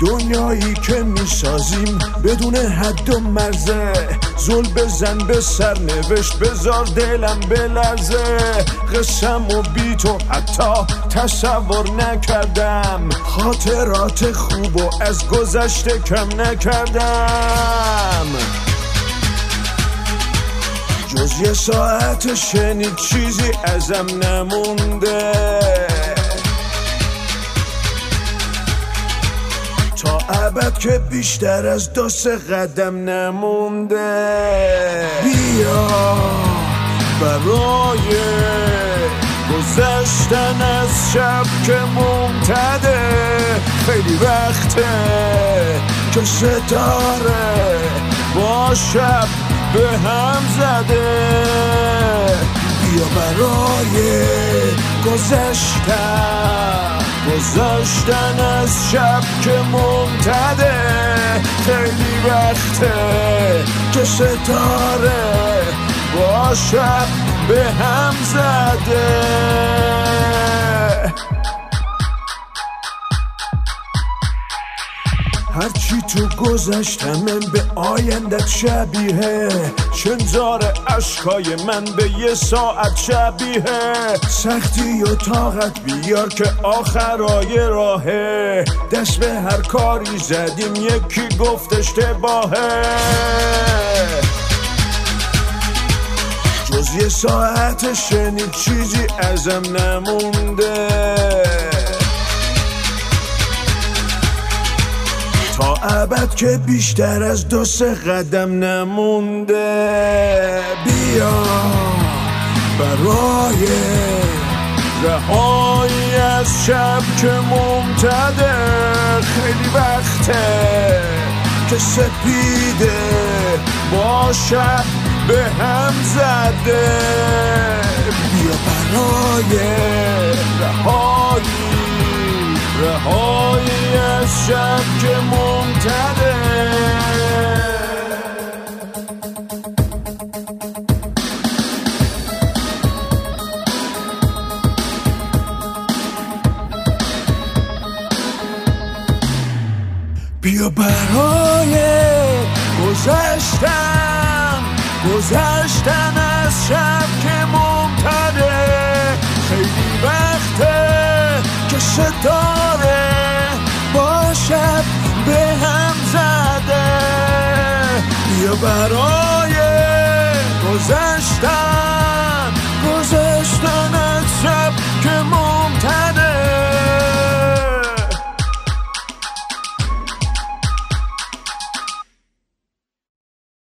دنیایی که می‌سازیم بدون حد و مرزه. زل بزن به سر نوشت بزار دلم بلرزه قسم و بی تو حتی تصور نکردم. خاطرات خوب و از گذشته کم نکردم. جز یه ساعت شنید چیزی ازم نمونده. که بیشتر از دو سه قدم نمونده. بیا برای گذشتن از شب که ممتده. خیلی وقته که ستاره با شب به هم زده. بیا برای گذشتن گذاشتن از شب که ممتده. خیلی وقته که ستاره با شب به هم زده. هرچی تو گذشتم به آیندت شبیه. شنزار اشکای من به یه ساعت شبیه. سختی و طاقت بیار که آخرای راهه. دست به هر کاری زدیم یکی گفت اشتباهه. جز یه ساعت شنید چیزی ازم نمونده. ابد که بیشتر از دو سه قدم نمونده. بیا برای رهایی از شب که ممتده. خیلی وقته که سپیده با شب به هم زده. بیا برای رهایی رهایی از شب که ممتده. بیا برای گذشتن گذشتن از شب که ممتده خیلی وقته که ستاره با شب به هم زده. بیا برای